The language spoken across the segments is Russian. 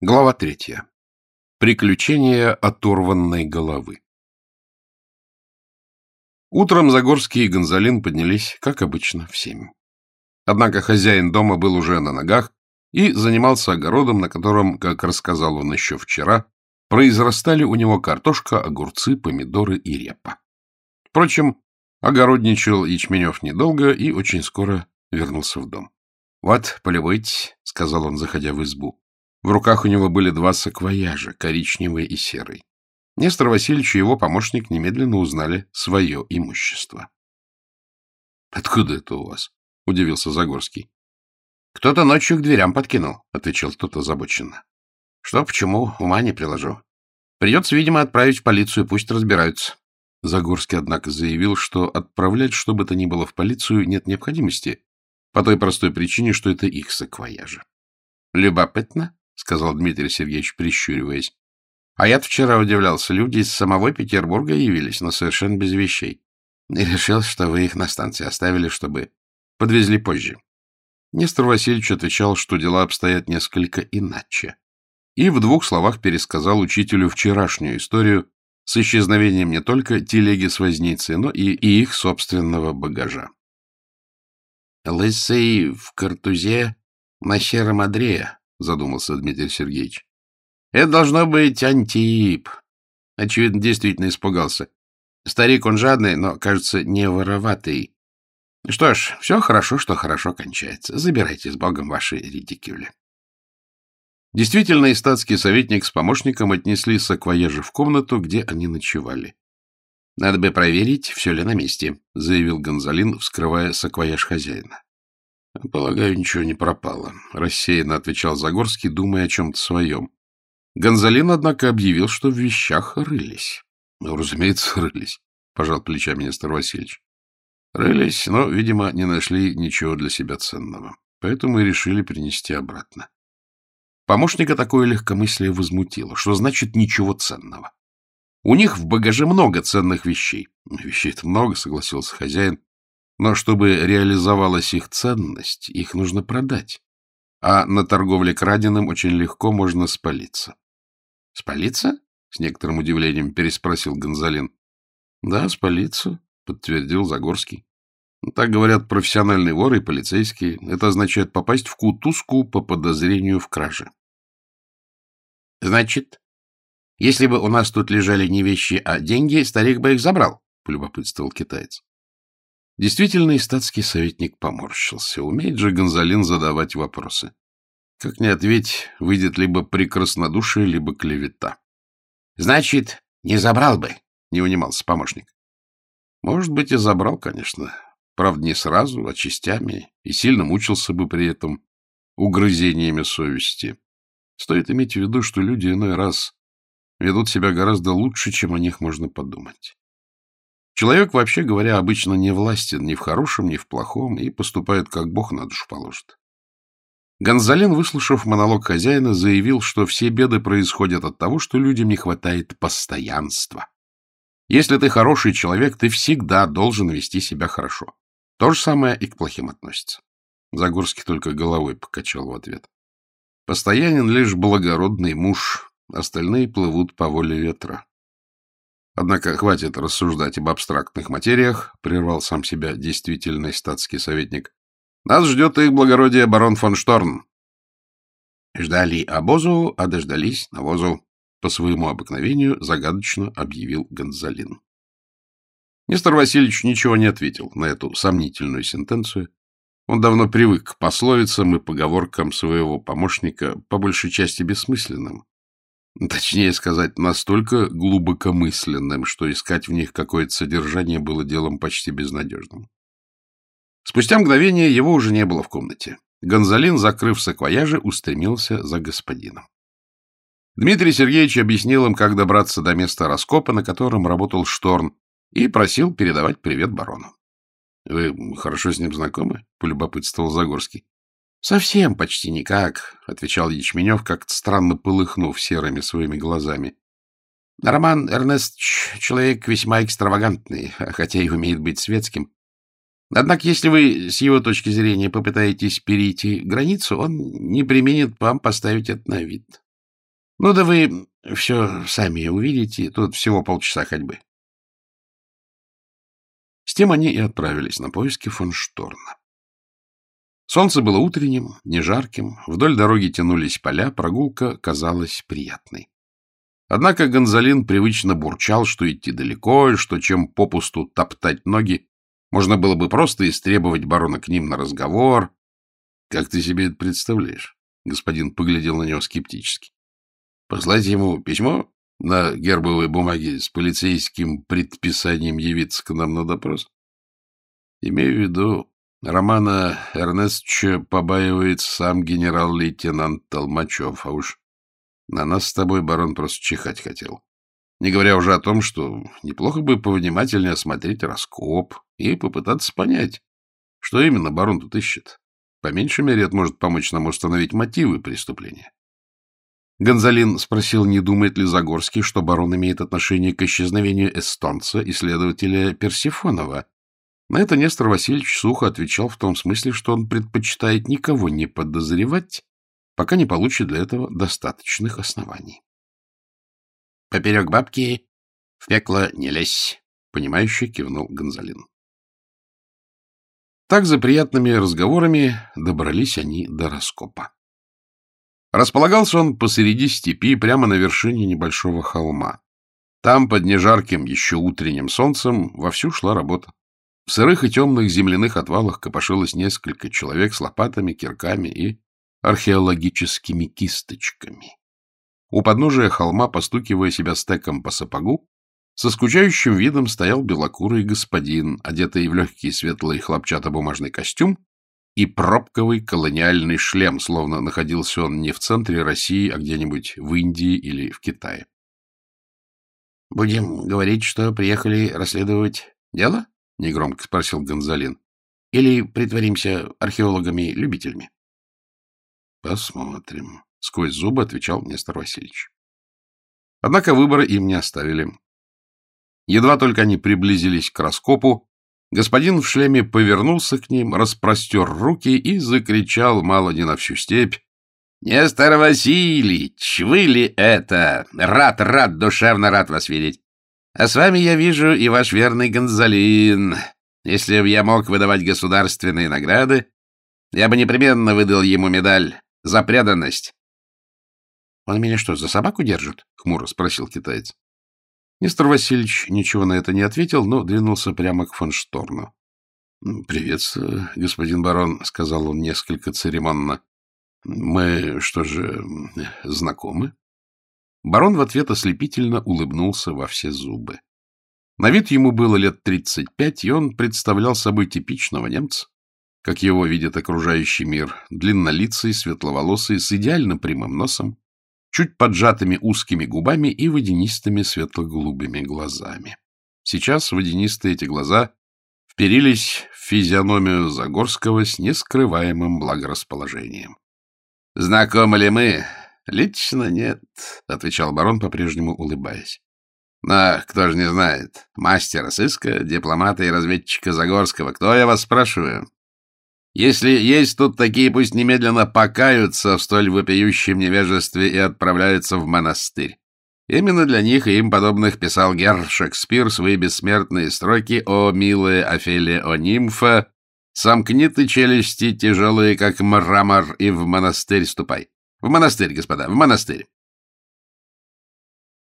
Глава третья. Приключения оторванной головы. Утром Загорский и Гонзалин поднялись, как обычно, в семь. Однако хозяин дома был уже на ногах и занимался огородом, на котором, как рассказал он еще вчера, произрастали у него картошка, огурцы, помидоры и репа. Впрочем, огородничал Ячменев недолго и очень скоро вернулся в дом. — Вот, полюбуйтесь, — сказал он, заходя в избу. В руках у него были два саквояжа, коричневый и серый. Нестор Васильевич и его помощник немедленно узнали свое имущество. — Откуда это у вас? — удивился Загорский. — Кто-то ночью к дверям подкинул, — отвечал тот озабоченно. — Что, почему, ума не приложу. Придется, видимо, отправить в полицию, пусть разбираются. Загорский, однако, заявил, что отправлять что бы то ни было в полицию нет необходимости, по той простой причине, что это их саквояжи. — Любопытно, — сказал Дмитрий Сергеевич, прищуриваясь. — А я-то вчера удивлялся. Люди из самого Петербурга явились, но совершенно без вещей. И решил, что вы их на станции оставили, чтобы подвезли позже. Нестор Васильевич отвечал, что дела обстоят несколько иначе. И в двух словах пересказал учителю вчерашнюю историю с исчезновением не только телеги с возницей, но и, и их собственного багажа. «Лысый в картузе на сером одре», — задумался Дмитрий Сергеевич. — Это должно быть Антип. Очевидно, действительно испугался. Старик он жадный, но, кажется, не вороватый. Что ж, все хорошо, что хорошо кончается. Забирайте с Богом ваши редикюли. Действительно, и статский советник с помощником отнесли саквояжи в комнату, где они ночевали. — Надо бы проверить, все ли на месте, — заявил Гонзалин, вскрывая саквояж хозяина. — Полагаю, ничего не пропало, — рассеянно отвечал Загорский, думая о чем-то своем. Гонзалин, однако, объявил, что в вещах рылись. — Ну, разумеется, рылись, — пожал плечами Нестор Васильевич. Рылись, но, видимо, не нашли ничего для себя ценного, поэтому и решили принести обратно. Помощника такое легкомыслие возмутило. Что значит ничего ценного? У них в багаже много ценных вещей. Вещей-то много, согласился хозяин, но чтобы реализовалась их ценность, их нужно продать. А на торговле краденым очень легко можно спалиться. — Спалиться? — с некоторым удивлением переспросил Гонзалин. — Да, спалиться, — подтвердил Загорский. Так говорят профессиональные воры и полицейские. Это означает попасть в кутузку по подозрению в краже. — Значит, если бы у нас тут лежали не вещи, а деньги, старик бы их забрал, — полюбопытствовал китаец. Действительно, и статский советник поморщился. Умеет же Гонзалин задавать вопросы. Как не ответь, выйдет либо прекраснодушие, либо клевета. — Значит, не забрал бы, — не унимался помощник. — Может быть, и забрал, конечно. Правда, не сразу, а частями, и сильно мучился бы при этом угрызениями совести. Стоит иметь в виду, что люди иной раз ведут себя гораздо лучше, чем о них можно подумать. Человек, вообще говоря, обычно не властен ни в хорошем, ни в плохом и поступает, как Бог на душу положит. Гонзалин, выслушав монолог хозяина, заявил, что все беды происходят от того, что людям не хватает постоянства. Если ты хороший человек, ты всегда должен вести себя хорошо. То же самое и к плохим относится. Загорский только головой покачал в ответ. Постоянен лишь благородный муж, остальные плывут по воле ветра. Однако хватит рассуждать об абстрактных материях, прервал сам себя действительный статский советник. Нас ждет их благородие барон фон Шторн. Ждали обозу, а дождались навозу. По своему обыкновению загадочно объявил Гонзалин. Нестор Васильевич ничего не ответил на эту сомнительную сентенцию. Он давно привык к пословицам и поговоркам своего помощника, по большей части бессмысленным, Точнее сказать, настолько глубокомысленным, что искать в них какое-то содержание было делом почти безнадежным. Спустя мгновение его уже не было в комнате. Гонзалин, закрыв саквояжи, устремился за господином. Дмитрий Сергеевич объяснил им, как добраться до места раскопа, на котором работал Шторн, и просил передавать привет барону. — Вы хорошо с ним знакомы? — полюбопытствовал Загорский. Совсем почти никак, — отвечал Ячменев, как-то странно полыхнув серыми своими глазами. Роман Эрнестович — человек весьма экстравагантный, хотя и умеет быть светским. Однако, если вы с его точки зрения попытаетесь перейти границу, он не применит вам поставить это на вид. — Ну да вы все сами увидите, тут всего полчаса ходьбы. С тем они и отправились на поиски фон Шторна. Солнце было утренним, не жарким, вдоль дороги тянулись поля, прогулка казалась приятной. Однако Гонзалин привычно бурчал, что идти далеко, и что чем попусту топтать ноги, можно было бы просто истребовать барона к ним на разговор. — Как ты себе это представляешь? — господин поглядел на него скептически. — Послать ему письмо на гербовой бумаге с полицейским предписанием явиться к нам на допрос? Имею в виду, Романа Эрнестовича побаивает сам генерал-лейтенант Толмачев, а уж на нас с тобой барон просто чихать хотел. Не говоря уже о том, что неплохо бы повнимательнее осмотреть раскоп и попытаться понять, что именно барон тут ищет. По меньшей мере, это может помочь нам установить мотивы преступления. Гонзалин спросил, не думает ли Загорский, что барон имеет отношение к исчезновению эстонца и следователя Персифонова. На это Нестор Васильевич сухо отвечал в том смысле, что он предпочитает никого не подозревать, пока не получит для этого достаточных оснований. — Поперек бабки в пекло не лезь, — понимающе кивнул Гонзалин. Так за приятными разговорами добрались они до раскопа. Располагался он посреди степи, прямо на вершине небольшого холма. Там, под нежарким еще утренним солнцем, вовсю шла работа. В сырых и темных земляных отвалах копошилось несколько человек с лопатами, кирками и археологическими кисточками. У подножия холма, постукивая себя стеком по сапогу, со скучающим видом стоял белокурый господин, одетый в легкий светлый хлопчатобумажный костюм и пробковый колониальный шлем, словно находился он не в центре России, а где-нибудь в Индии или в Китае. — Будем говорить, что приехали расследовать дело? — негромко спросил Гонзалин. — Или притворимся археологами-любителями? — Посмотрим, — сквозь зубы отвечал Нестор Васильевич. Однако выбора им не оставили. Едва только они приблизились к раскопу, Господин в шлеме повернулся к ним, распростер руки и закричал мало не на всю степь. — Нестор Васильевич, вы ли это? Рад, рад, душевно рад вас видеть. А с вами я вижу и ваш верный Гонзалин. Если бы я мог выдавать государственные награды, я бы непременно выдал ему медаль за преданность. — Он меня что, за собаку держит? — хмуро спросил китаец. Нестор Васильевич ничего на это не ответил, но двинулся прямо к фон Шторну. — Приветствую, господин барон, — сказал он несколько церемонно. — Мы что же, знакомы? Барон в ответ ослепительно улыбнулся во все зубы. На вид ему было лет тридцать пять, и он представлял собой типичного немца, как его видит окружающий мир, длиннолицый, светловолосый, с идеально прямым носом, чуть поджатыми узкими губами и водянистыми светло-голубыми глазами. Сейчас водянистые эти глаза вперились в физиономию Загорского с нескрываемым благорасположением. — Знакомы ли мы? — Лично нет, — отвечал барон, по-прежнему улыбаясь. — Но кто же не знает? Мастера сыска, дипломата и разведчика Загорского. Кто, я вас спрашиваю? Если есть тут такие, пусть немедленно покаются в столь вопиющем невежестве и отправляются в монастырь. Именно для них и им подобных писал Герр Шекспир свои бессмертные строки «О, милая Офелия, о, нимфа! Сомкни ты челюсти тяжелые, как мрамор, и в монастырь ступай. В монастырь, господа, в монастырь!»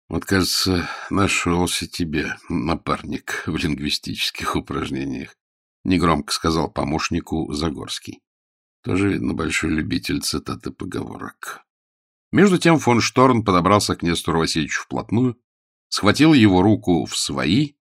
Вот, кажется, нашелся тебе напарник в лингвистических упражнениях негромко сказал помощнику Загорский. Тоже, видно, большой любитель цитаты поговорок. Между тем фон Шторн подобрался к Нестору Васильевичу вплотную, схватил его руку в свои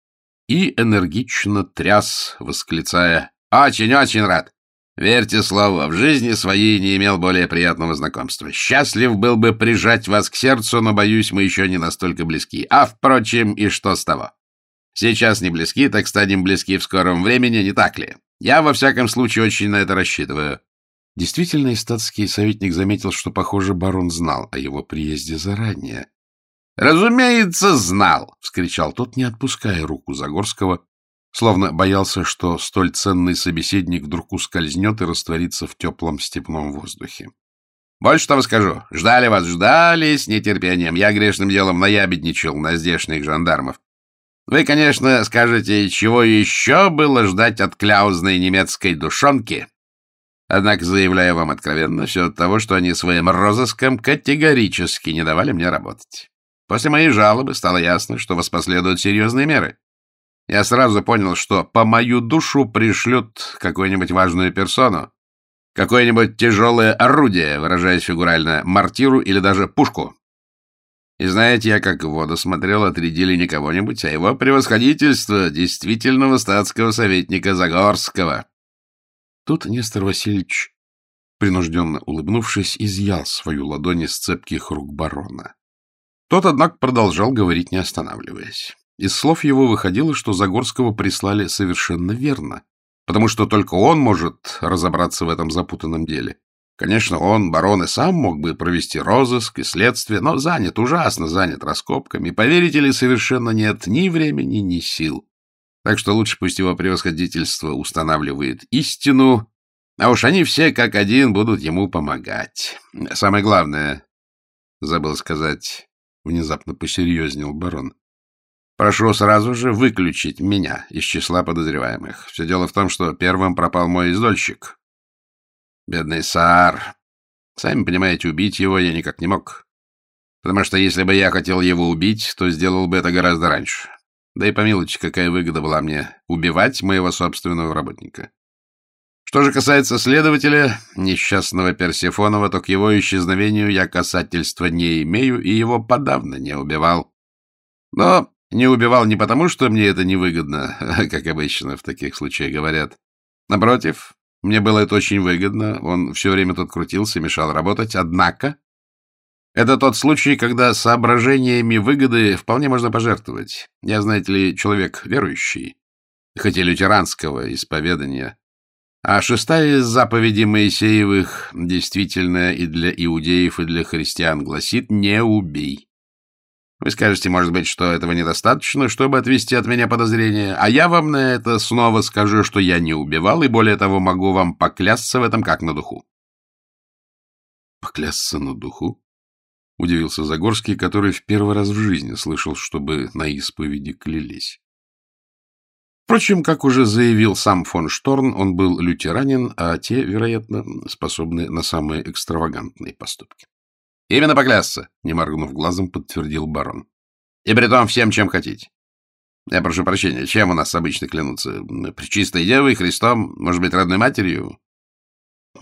и энергично тряс, восклицая «Очень-очень рад! Верьте слову, в жизни своей не имел более приятного знакомства. Счастлив был бы прижать вас к сердцу, но, боюсь, мы еще не настолько близки. А, впрочем, и что с того? Сейчас не близки, так станем близки в скором времени, не так ли? Я, во всяком случае, очень на это рассчитываю. Действительно, и статский советник заметил, что, похоже, барон знал о его приезде заранее. — Разумеется, знал! — вскричал тот, не отпуская руку Загорского, словно боялся, что столь ценный собеседник вдруг ускользнет и растворится в теплом степном воздухе. Больше того скажу. Ждали вас, ждали с нетерпением. Я грешным делом наябедничал на здешних жандармов. Вы, конечно, скажете, чего еще было ждать от кляузной немецкой душонки. Однако, заявляю вам откровенно, все от того, что они своим розыском категорически не давали мне работать. После моей жалобы стало ясно, что воспоследуют серьезные меры. Я сразу понял, что по мою душу пришлют какую-нибудь важную персону, какое-нибудь тяжелое орудие, выражаясь фигурально, мортиру или даже пушку. И знаете, я как в воду смотрел, отрядили не кого-нибудь, а его превосходительство, действительного статского советника Загорского. Тут Нестор Васильевич, принужденно улыбнувшись, изъял свою ладонь из цепких рук барона. Тот, однако, продолжал говорить, не останавливаясь. Из слов его выходило, что Загорского прислали совершенно верно, потому что только он может разобраться в этом запутанном деле. Конечно, он, барон, и сам мог бы провести розыск и следствие, но занят, ужасно занят раскопками. Поверите ли, совершенно нет ни времени, ни сил. Так что лучше пусть его превосходительство устанавливает истину, а уж они все как один будут ему помогать. Самое главное, забыл сказать, внезапно посерьезнел барон, Прошу сразу же выключить меня из числа подозреваемых. Все дело в том, что первым пропал мой издольщик. Бедный Саар. Сами понимаете, убить его я никак не мог. Потому что если бы я хотел его убить, то сделал бы это гораздо раньше. Да и помилуйте, какая выгода была мне убивать моего собственного работника. Что же касается следователя, несчастного Персифонова, то к его исчезновению я касательства не имею и его подавно не убивал. Но не убивал не потому, что мне это невыгодно, как обычно в таких случаях говорят. Напротив, мне было это очень выгодно, он все время тут крутился, мешал работать, однако... Это тот случай, когда соображениями выгоды вполне можно пожертвовать. Я, знаете ли, человек верующий, хоть и лютеранского исповедания. А шестая из заповедей Моисеевых, действительно и для иудеев, и для христиан, гласит «не убей». Вы скажете, может быть, что этого недостаточно, чтобы отвести от меня подозрения, а я вам на это снова скажу, что я не убивал, и более того, могу вам поклясться в этом как на духу. Поклясться на духу? Удивился Загорский, который в первый раз в жизни слышал, чтобы на исповеди клялись. Впрочем, как уже заявил сам фон Шторн, он был лютеранин, а те, вероятно, способны на самые экстравагантные поступки. — Именно поклясться, — не моргнув глазом, подтвердил барон. — И при том всем, чем хотите. Я прошу прощения, чем у нас обычно клянутся? Пречистой Девой, Христом, может быть, родной матерью?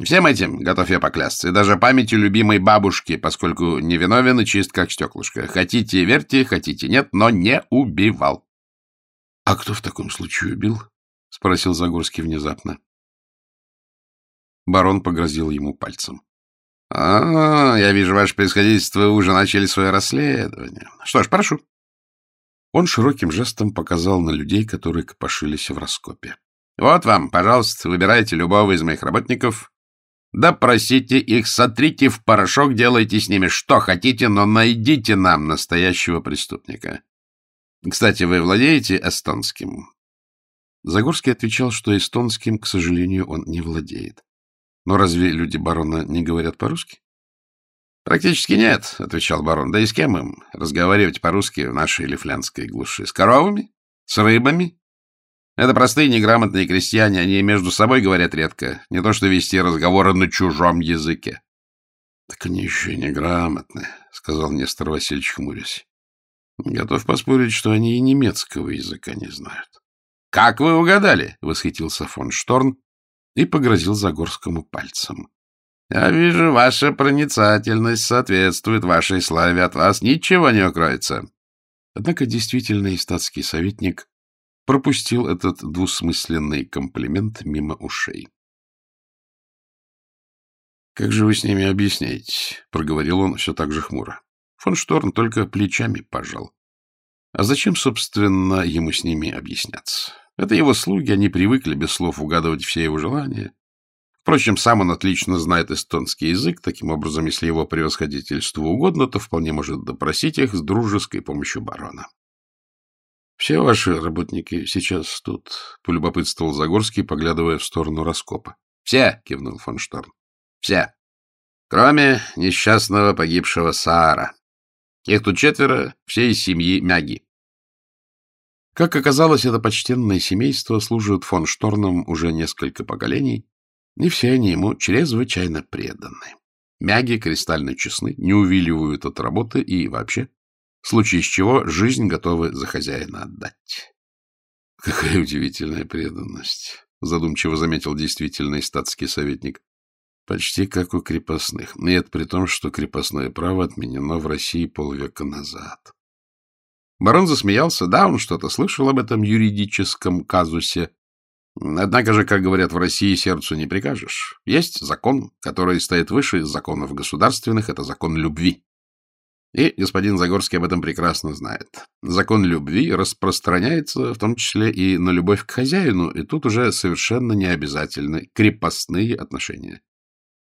Всем этим готов я поклясться, и даже памятью любимой бабушки, поскольку невиновен и чист, как стеклышко. Хотите — верьте, хотите — нет, но не убивал. — А кто в таком случае убил? — спросил Загорский внезапно. Барон погрозил ему пальцем. — А, я вижу, ваше происходительство, уже начали свое расследование. Что ж, прошу. Он широким жестом показал на людей, которые копошились в раскопе. — Вот вам, пожалуйста, выбирайте любого из моих работников. Допросите их, сотрите в порошок, делайте с ними что хотите, но найдите нам настоящего преступника. Кстати, вы владеете эстонским? Загорский отвечал, что эстонским, к сожалению, он не владеет. Но разве люди барона не говорят по-русски? — Практически нет, — отвечал барон. — Да и с кем им разговаривать по-русски в нашей лифлянской глуши? С коровами? С рыбами? Это простые неграмотные крестьяне, они между собой говорят редко, не то что вести разговоры на чужом языке. — Так они еще и неграмотные, — сказал Нестор Васильевич хмурясь. — Готов поспорить, что они и немецкого языка не знают. — Как вы угадали? — восхитился фон Шторн и погрозил Загорскому пальцем. — Я вижу, ваша проницательность соответствует вашей славе, от вас ничего не укроется. Однако действительный статский советник пропустил этот двусмысленный комплимент мимо ушей. — Как же вы с ними объясняете? — проговорил он все так же хмуро. Фон Шторн только плечами пожал. А зачем, собственно, ему с ними объясняться? Это его слуги, они привыкли без слов угадывать все его желания. Впрочем, сам он отлично знает эстонский язык, таким образом, если его превосходительству угодно, то вполне может допросить их с дружеской помощью барона. — Все ваши работники сейчас тут, — полюбопытствовал Загорский, поглядывая в сторону раскопа. — Все, — кивнул фон Шторн. — Все. Кроме несчастного погибшего Саара. Их тут четверо, все из семьи Мяги. Как оказалось, это почтенное семейство служит фон Шторном уже несколько поколений, и все они ему чрезвычайно преданы. Мяги кристально честны, не увиливают от работы и вообще, в случае с чего, жизнь готовы за хозяина отдать. — Какая удивительная преданность! — задумчиво заметил действительный статский советник. — Почти как у крепостных. И это при том, что крепостное право отменено в России полвека назад. Барон засмеялся. Да, он что-то слышал об этом юридическом казусе. Однако же, как говорят в России, сердцу не прикажешь. Есть закон, который стоит выше законов государственных. Это закон любви. И господин Загорский об этом прекрасно знает. Закон любви распространяется в том числе и на любовь к хозяину, и тут уже совершенно не обязательны крепостные отношения.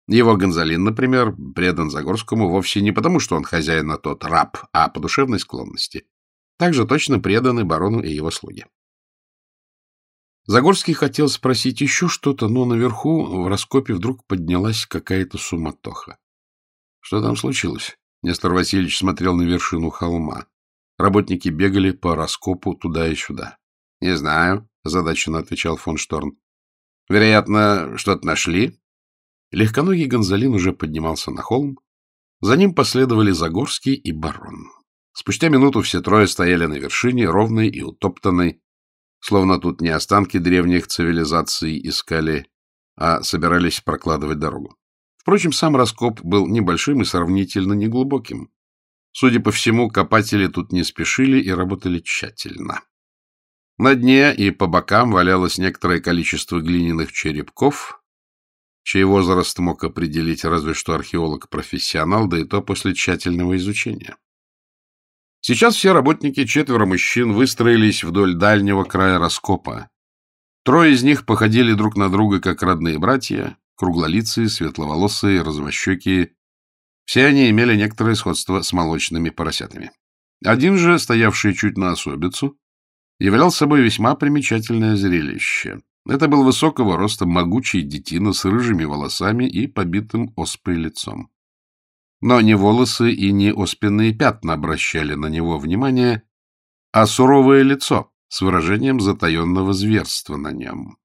Его Гонзалин, например, предан Загорскому вовсе не потому, что он хозяин, а тот раб, а по душевной склонности также точно преданы барону и его слуге. Загорский хотел спросить еще что-то, но наверху в раскопе вдруг поднялась какая-то суматоха. Что там случилось? Нестор Васильевич смотрел на вершину холма. Работники бегали по раскопу туда и сюда. — Не знаю, — озадаченно отвечал фон Шторн. — Вероятно, что-то нашли? Легконогий Гонзалин уже поднимался на холм. За ним последовали Загорский и барон. Спустя минуту все трое стояли на вершине, ровной и утоптанной, словно тут не останки древних цивилизаций искали, а собирались прокладывать дорогу. Впрочем, сам раскоп был небольшим и сравнительно неглубоким. Судя по всему, копатели тут не спешили и работали тщательно. На дне и по бокам валялось некоторое количество глиняных черепков, чей возраст мог определить разве что археолог-профессионал, да и то после тщательного изучения. Сейчас все работники, четверо мужчин, выстроились вдоль дальнего края раскопа. Трое из них походили друг на друга, как родные братья, круглолицые, светловолосые, развощекие. Все они имели некоторое сходство с молочными поросятами. Один же, стоявший чуть на особицу, являл собой весьма примечательное зрелище. Это был высокого роста могучий детина с рыжими волосами и побитым оспой лицом. Но не волосы и не оспенные пятна обращали на него внимание, а суровое лицо с выражением затаенного зверства на нем.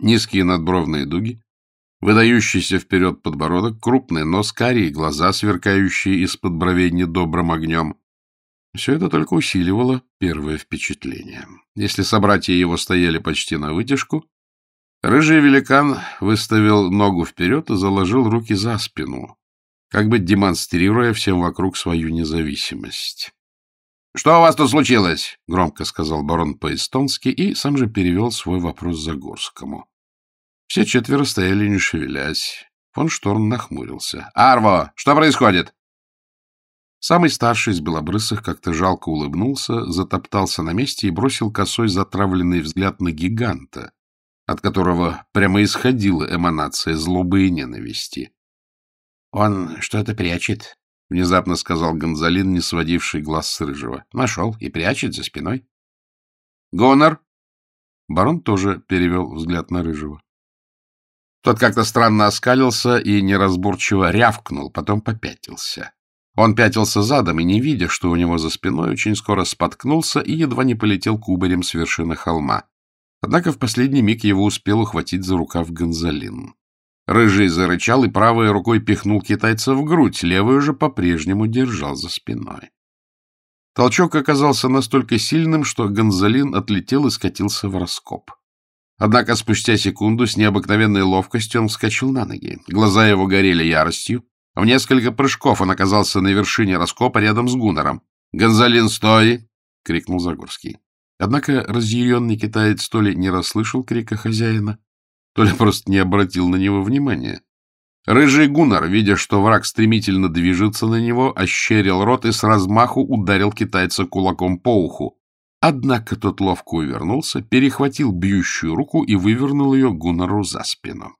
Низкие надбровные дуги, выдающийся вперед подбородок, крупный нос, карие глаза, сверкающие из-под бровей недобрым огнем. Все это только усиливало первое впечатление. Если собратья его стояли почти на вытяжку, рыжий великан выставил ногу вперед и заложил руки за спину, как бы демонстрируя всем вокруг свою независимость. — Что у вас тут случилось? — громко сказал барон по-эстонски и сам же перевел свой вопрос Загорскому. Все четверо стояли, не шевелясь. Фон Шторм нахмурился. — Арво, что происходит? Самый старший из белобрысых как-то жалко улыбнулся, затоптался на месте и бросил косой затравленный взгляд на гиганта, от которого прямо исходила эманация злобы и ненависти. Он что-то прячет, — внезапно сказал Гонзалин, не сводивший глаз с Рыжего. Нашел и прячет за спиной. — Гонор! Барон тоже перевел взгляд на Рыжего. Тот как-то странно оскалился и неразборчиво рявкнул, потом попятился. Он пятился задом и, не видя, что у него за спиной, очень скоро споткнулся и едва не полетел кубарем с вершины холма. Однако в последний миг его успел ухватить за рукав Гонзалин. Рыжий зарычал и правой рукой пихнул китайца в грудь, левую же по-прежнему держал за спиной. Толчок оказался настолько сильным, что Гонзалин отлетел и скатился в раскоп. Однако спустя секунду с необыкновенной ловкостью он вскочил на ноги. Глаза его горели яростью. В несколько прыжков он оказался на вершине раскопа рядом с Гуннером. «Гонзалин, стой!» — крикнул Загорский. Однако разъяренный китаец то ли не расслышал крика хозяина, то ли просто не обратил на него внимания. Рыжий гуннар, видя, что враг стремительно движется на него, ощерил рот и с размаху ударил китайца кулаком по уху. Однако тот ловко увернулся, перехватил бьющую руку и вывернул ее гуннару за спину.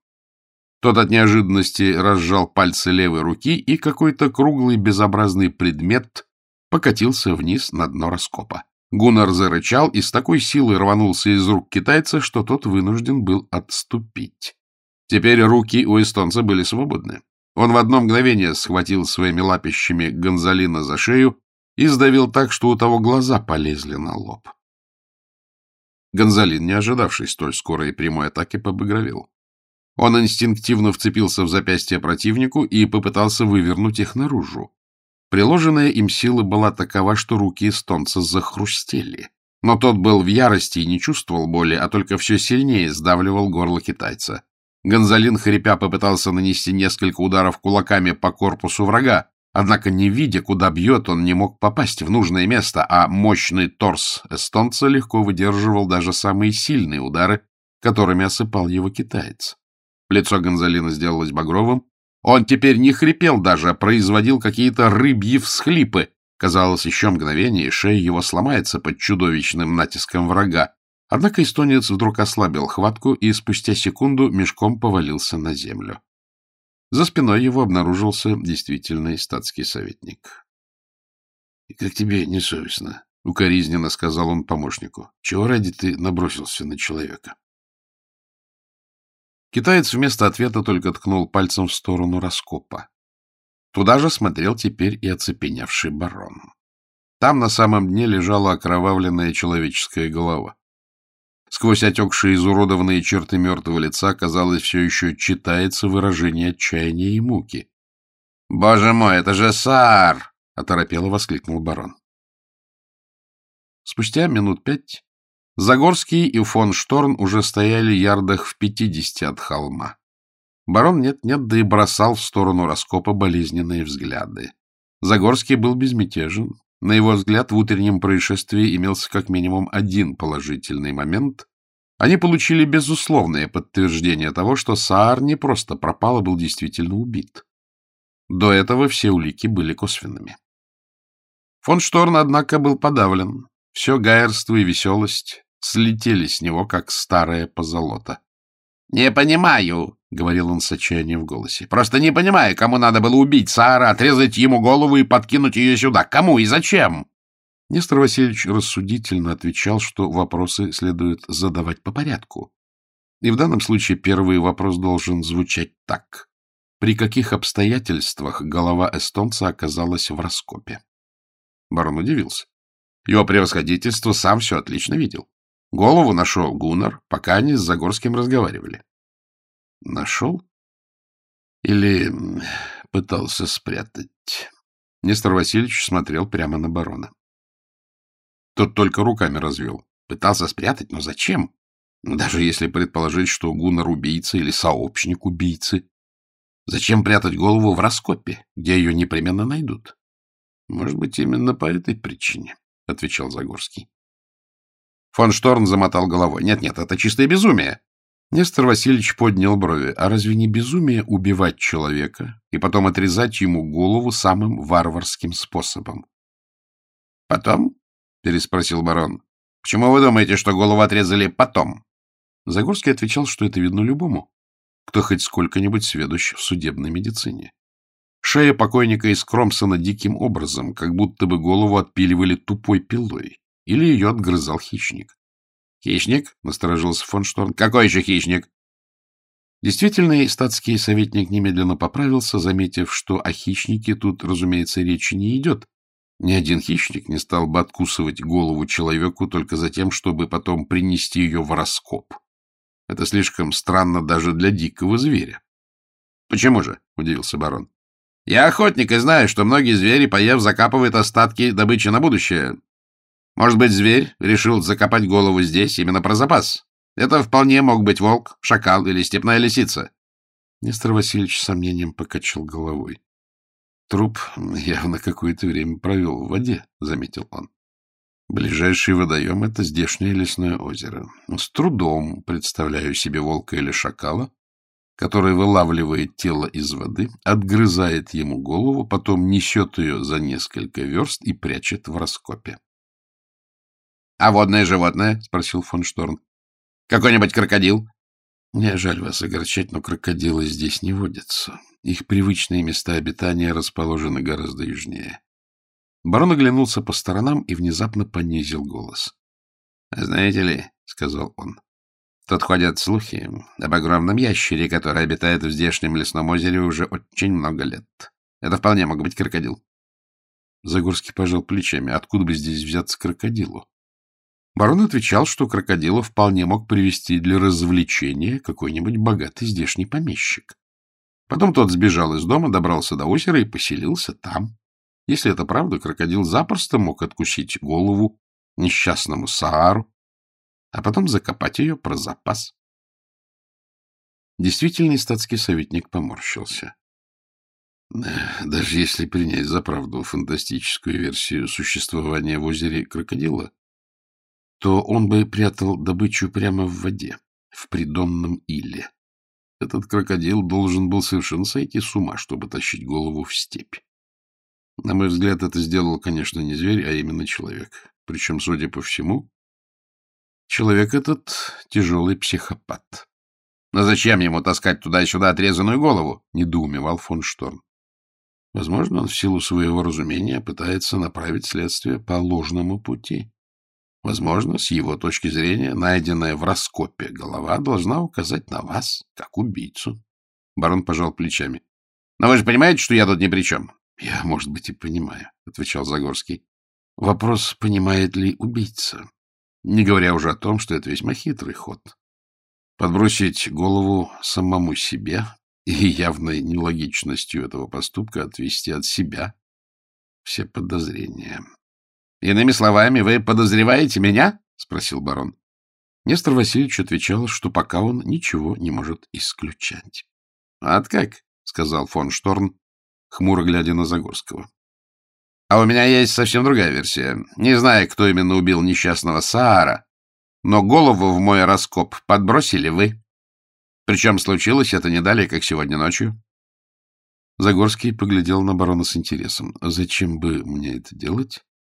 Тот от неожиданности разжал пальцы левой руки, и какой-то круглый безобразный предмет покатился вниз на дно раскопа. Гуннар зарычал и с такой силой рванулся из рук китайца, что тот вынужден был отступить. Теперь руки у эстонца были свободны. Он в одно мгновение схватил своими лапищами Гонзалина за шею и сдавил так, что у того глаза полезли на лоб. Гонзалин, не ожидавший столь скорой и прямой атаки, побагровел. Он инстинктивно вцепился в запястье противнику и попытался вывернуть их наружу. Приложенная им сила была такова, что руки эстонца захрустели. Но тот был в ярости и не чувствовал боли, а только все сильнее сдавливал горло китайца. Гонзалин, хрипя, попытался нанести несколько ударов кулаками по корпусу врага, однако, не видя, куда бьет, он не мог попасть в нужное место, а мощный торс эстонца легко выдерживал даже самые сильные удары, которыми осыпал его китаец. Лицо Гонзалина сделалось багровым. Он теперь не хрипел даже, а производил какие-то рыбьи всхлипы. Казалось, еще мгновение, шея его сломается под чудовищным натиском врага. Однако эстонец вдруг ослабил хватку и спустя секунду мешком повалился на землю. За спиной его обнаружился действительный статский советник. — И как тебе несовестно? — укоризненно сказал он помощнику. — Чего ради ты набросился на человека? Китаец вместо ответа только ткнул пальцем в сторону раскопа. Туда же смотрел теперь и оцепеневший барон. Там на самом дне лежала окровавленная человеческая голова. Сквозь отекшие изуродованные черты мертвого лица, казалось, все еще читается выражение отчаяния и муки. — Боже мой, это же Саар! — оторопело воскликнул барон. Спустя минут пять Загорский и фон Шторн уже стояли ярдах в пятидесяти от холма. Барон нет-нет, да и бросал в сторону раскопа болезненные взгляды. Загорский был безмятежен. На его взгляд, в утреннем происшествии имелся как минимум один положительный момент. Они получили безусловное подтверждение того, что Саар не просто пропал, а был действительно убит. До этого все улики были косвенными. Фон Шторн, однако, был подавлен. Все гайерство и веселость слетели с него, как старая позолота. — Не понимаю, — говорил он с отчаянием в голосе. — Просто не понимаю, кому надо было убить Саара, отрезать ему голову и подкинуть ее сюда. Кому и зачем? Нестор Васильевич рассудительно отвечал, что вопросы следует задавать по порядку. И в данном случае первый вопрос должен звучать так. При каких обстоятельствах голова эстонца оказалась в раскопе? Барон удивился. Его превосходительство сам все отлично видел. Голову нашел Гуннар, пока они с Загорским разговаривали. Нашел? Или пытался спрятать? Нестор Васильевич смотрел прямо на барона. Тот только руками развел. Пытался спрятать, но зачем? Даже если предположить, что Гуннар убийца или сообщник убийцы. Зачем прятать голову в раскопе, где ее непременно найдут? Может быть, именно по этой причине, — отвечал Загорский. Фон Шторн замотал головой. Нет-нет, это чистое безумие. Нестор Васильевич поднял брови. А разве не безумие убивать человека и потом отрезать ему голову самым варварским способом? — Потом? — переспросил барон. — Почему вы думаете, что голову отрезали потом? Загорский отвечал, что это видно любому, кто хоть сколько-нибудь сведущ в судебной медицине. Шея покойника искромсана диким образом, как будто бы голову отпиливали тупой пилой. Или ее отгрызал хищник. — Хищник? — насторожился фон Шторн. — Какой еще хищник? Действительный статский советник немедленно поправился, заметив, что о хищнике тут, разумеется, речи не идет. Ни один хищник не стал бы откусывать голову человеку только за тем, чтобы потом принести ее в раскоп. Это слишком странно даже для дикого зверя. — Почему же? — удивился барон. — Я охотник и знаю, что многие звери, поев, закапывают остатки добычи на будущее. Может быть, зверь решил закопать голову здесь именно про запас? Это вполне мог быть волк, шакал или степная лисица. Нестор Васильевич с сомнением покачал головой. Труп явно какое-то время провел в воде, — заметил он. Ближайший водоем — это здешнее лесное озеро. С трудом представляю себе волка или шакала, который вылавливает тело из воды, отгрызает ему голову, потом несет ее за несколько верст и прячет в раскопе. — А водное животное? — спросил фон Шторн. — Какой-нибудь крокодил? — Мне жаль вас огорчать, но крокодилы здесь не водятся. Их привычные места обитания расположены гораздо южнее. Барон оглянулся по сторонам и внезапно понизил голос. — Знаете ли, — сказал он, Тут ходят слухи об огромном ящере, который обитает в здешнем лесном озере уже очень много лет. Это вполне мог быть крокодил. Загорский пожал плечами. Откуда бы здесь взяться крокодилу? Барон отвечал, что крокодила вполне мог привести для развлечения какой-нибудь богатый здешний помещик. Потом тот сбежал из дома, добрался до озера и поселился там. Если это правда, крокодил запросто мог откусить голову несчастному Саару, а потом закопать ее про запас. Действительный статский советник поморщился. Даже если принять за правду фантастическую версию существования в озере крокодила, то он бы прятал добычу прямо в воде, в придонном иле. Этот крокодил должен был совершенно сойти с ума, чтобы тащить голову в степь. На мой взгляд, это сделал, конечно, не зверь, а именно человек. Причем, судя по всему, человек этот тяжелый психопат. Но зачем ему таскать туда и сюда отрезанную голову? — недоумевал фон Шторм. Возможно, он в силу своего разумения пытается направить следствие по ложному пути. Возможно, с его точки зрения, найденная в раскопе голова должна указать на вас, как убийцу. Барон пожал плечами. — Но вы же понимаете, что я тут ни при чем? — Я, может быть, и понимаю, — отвечал Загорский. — Вопрос, понимает ли убийца, не говоря уже о том, что это весьма хитрый ход. Подбросить голову самому себе и явной нелогичностью этого поступка отвести от себя все подозрения. — Иными словами, вы подозреваете меня? — спросил барон. Нестор Васильевич отвечал, что пока он ничего не может исключать. — Вот как? — сказал фон Шторн, хмуро глядя на Загорского. — А у меня есть совсем другая версия. Не знаю, кто именно убил несчастного Саара, но голову в мой раскоп подбросили вы. Причем случилось это не далее, как сегодня ночью. Загорский поглядел на барона с интересом. — Зачем бы мне это делать? —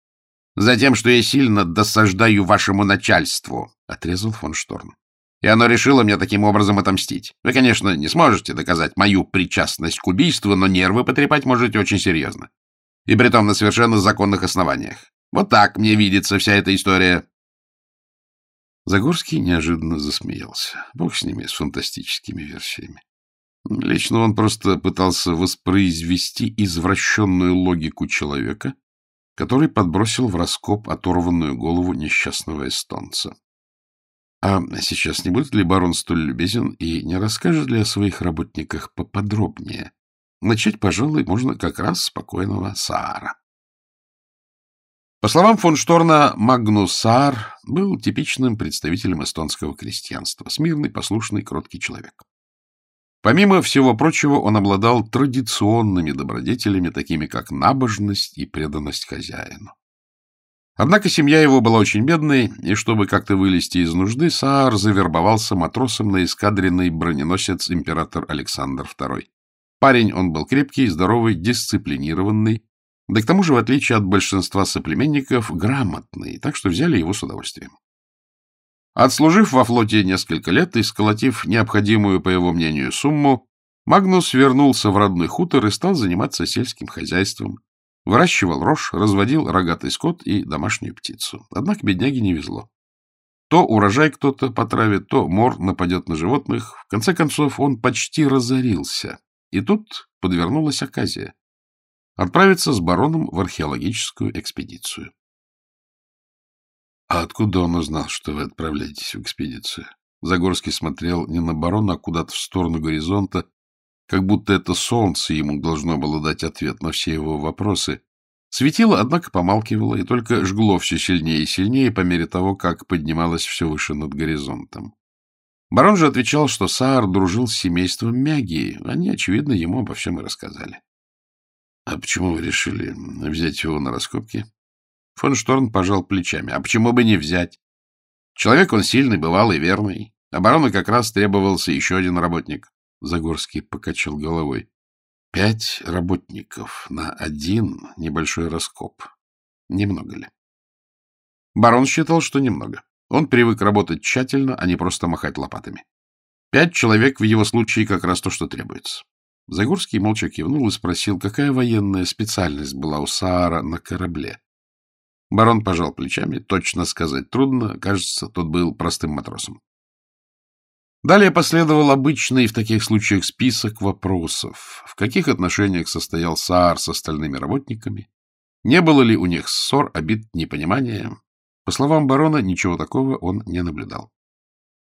Затем, что я сильно досаждаю вашему начальству, — отрезал фон Шторм и оно решило мне таким образом отомстить. Вы, конечно, не сможете доказать мою причастность к убийству, но нервы потрепать можете очень серьезно. И притом на совершенно законных основаниях. Вот так мне видится вся эта история. Загорский неожиданно засмеялся. Бог с ними, с фантастическими версиями. Лично он просто пытался воспроизвести извращенную логику человека, который подбросил в раскоп оторванную голову несчастного эстонца. А сейчас не будет ли барон столь любезен и не расскажет ли о своих работниках поподробнее? Начать, пожалуй, можно как раз спокойного Саара. По словам фон Шторна, Магнус Саар был типичным представителем эстонского крестьянства, смирный, послушный, кроткий человек. Помимо всего прочего, он обладал традиционными добродетелями, такими как набожность и преданность хозяину. Однако семья его была очень бедной, и чтобы как-то вылезти из нужды, Саар завербовался матросом на эскадренный броненосец император Александр II. Парень он был крепкий, здоровый, дисциплинированный, да к тому же, в отличие от большинства соплеменников, грамотный, так что взяли его с удовольствием. Отслужив во флоте несколько лет и сколотив необходимую, по его мнению, сумму, Магнус вернулся в родной хутор и стал заниматься сельским хозяйством, Выращивал рожь, разводил рогатый скот и домашнюю птицу. Однако бедняге не везло. То урожай кто-то потравит, то мор нападет на животных. В конце концов, он почти разорился. И тут подвернулась оказия. Отправиться с бароном в археологическую экспедицию. — А откуда он узнал, что вы отправляетесь в экспедицию? Загорский смотрел не на барона, а куда-то в сторону горизонта, как будто это солнце ему должно было дать ответ на все его вопросы. Светило, однако, помалкивало и только жгло все сильнее и сильнее по мере того, как поднималось все выше над горизонтом. Барон же отвечал, что Саар дружил с семейством Мягии. Они, очевидно, ему обо всем и рассказали. — А почему вы решили взять его на раскопки? Фон Шторн пожал плечами. — А почему бы не взять? Человек он сильный, бывалый, верный. Барону как раз требовался еще один работник. Загорский покачал головой. Пять работников на один небольшой раскоп. Немного ли? Барон считал, что немного. Он привык работать тщательно, а не просто махать лопатами. Пять человек в его случае как раз то, что требуется. Загорский молча кивнул и спросил, какая военная специальность была у Саара на корабле. Барон пожал плечами. Точно сказать трудно. Кажется, тот был простым матросом. Далее последовал обычный в таких случаях список вопросов. В каких отношениях состоял Саар с остальными работниками? Не было ли у них ссор, обид, непонимания? По словам барона, ничего такого он не наблюдал.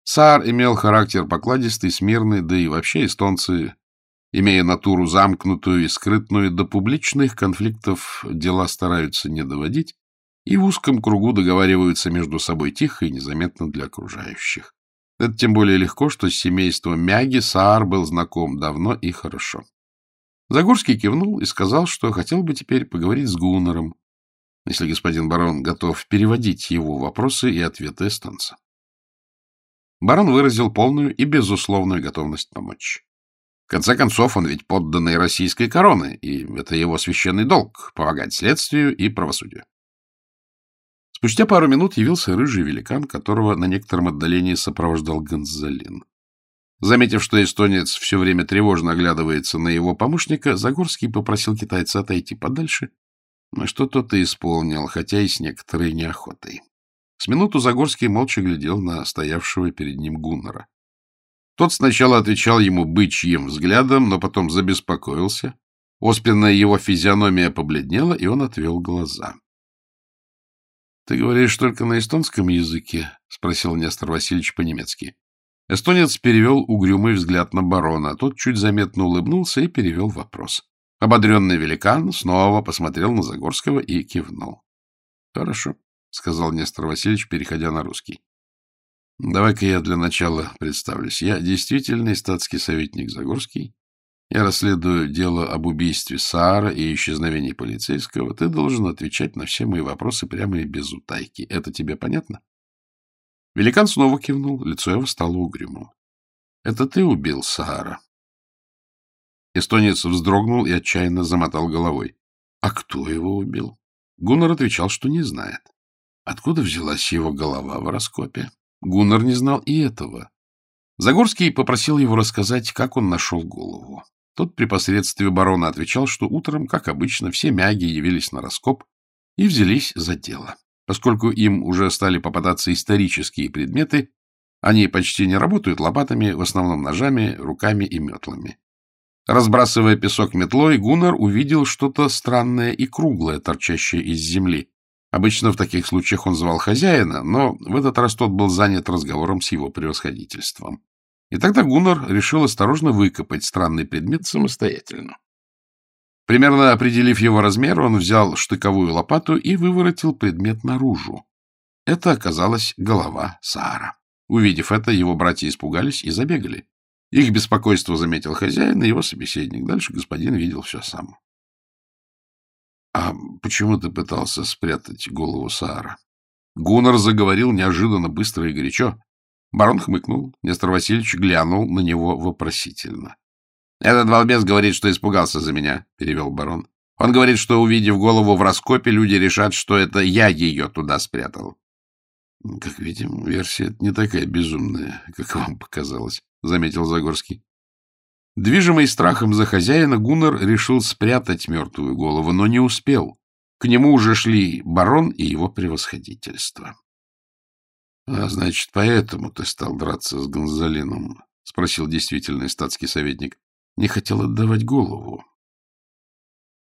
Саар имел характер покладистый, смирный, да и вообще эстонцы, имея натуру замкнутую и скрытную, до публичных конфликтов дела стараются не доводить и в узком кругу договариваются между собой тихо и незаметно для окружающих. Это тем более легко, что с семейством Мяги Саар был знаком давно и хорошо. Загорский кивнул и сказал, что хотел бы теперь поговорить с Гуннером, если господин барон готов переводить его вопросы и ответы эстонца. Барон выразил полную и безусловную готовность помочь. В конце концов, он ведь подданный российской короны, и это его священный долг — помогать следствию и правосудию. Спустя пару минут явился рыжий великан, которого на некотором отдалении сопровождал Гонзалин. Заметив, что эстонец все время тревожно оглядывается на его помощника, Загорский попросил китайца отойти подальше, но что тот и исполнил, хотя и с некоторой неохотой. С минуту Загорский молча глядел на стоявшего перед ним Гуннера. Тот сначала отвечал ему бычьим взглядом, но потом забеспокоился. Оспенная его физиономия побледнела, и он отвел глаза. — Ты говоришь только на эстонском языке? — спросил Нестор Васильевич по-немецки. Эстонец перевел угрюмый взгляд на барона. Тот чуть заметно улыбнулся и перевел вопрос. Ободренный великан снова посмотрел на Загорского и кивнул. — Хорошо, — сказал Нестор Васильевич, переходя на русский. — Давай-ка я для начала представлюсь. Я действительный статский советник Загорский, я расследую дело об убийстве Саара и исчезновении полицейского. Ты должен отвечать на все мои вопросы прямо и без утайки. Это тебе понятно? Великан снова кивнул, лицо его стало угрюмым. — Это ты убил Саара? Эстонец вздрогнул и отчаянно замотал головой. — А кто его убил? Гуннар отвечал, что не знает. Откуда взялась его голова в раскопе? Гуннар не знал и этого. Загорский попросил его рассказать, как он нашел голову. Тот при посредстве барона отвечал, что утром, как обычно, все мяги явились на раскоп и взялись за дело. Поскольку им уже стали попадаться исторические предметы, они почти не работают лопатами, в основном ножами, руками и метлами. Разбрасывая песок метлой, Гуннар увидел что-то странное и круглое, торчащее из земли. Обычно в таких случаях он звал хозяина, но в этот раз тот был занят разговором с его превосходительством. И тогда Гуннар решил осторожно выкопать странный предмет самостоятельно. Примерно определив его размер, он взял штыковую лопату и выворотил предмет наружу. Это оказалась голова Саара. Увидев это, его братья испугались и забегали. Их беспокойство заметил хозяин и его собеседник. Дальше господин видел все сам. — А почему ты пытался спрятать голову Саара? Гуннар заговорил неожиданно быстро и горячо. Барон хмыкнул. Нестор Васильевич глянул на него вопросительно. — Этот балбес говорит, что испугался за меня, — перевел барон. Он говорит, что, увидев голову в раскопе, люди решат, что это я ее туда спрятал. — Как видим, версия не такая безумная, как вам показалось, — заметил Загорский. Движимый страхом за хозяина, Гуннар решил спрятать мертвую голову, но не успел. К нему уже шли барон и его превосходительство. — А, значит, поэтому ты стал драться с Гонзалином? — спросил действительный статский советник. — Не хотел отдавать голову.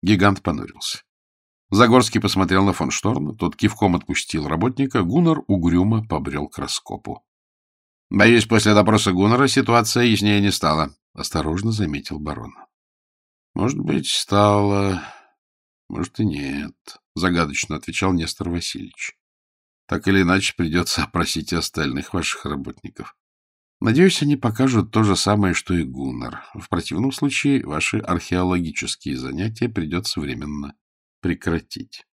Гигант понурился. Загорский посмотрел на фон Шторма, тот кивком отпустил работника, Гуннар угрюмо побрел к раскопу. — Боюсь, после допроса Гуннера ситуация яснее не стала, — осторожно заметил барон. — Может быть, стало, может и нет, — загадочно отвечал Нестор Васильевич. Так или иначе придется опросить и остальных ваших работников. Надеюсь, они покажут то же самое, что и Гуннар. В противном случае ваши археологические занятия придется временно прекратить.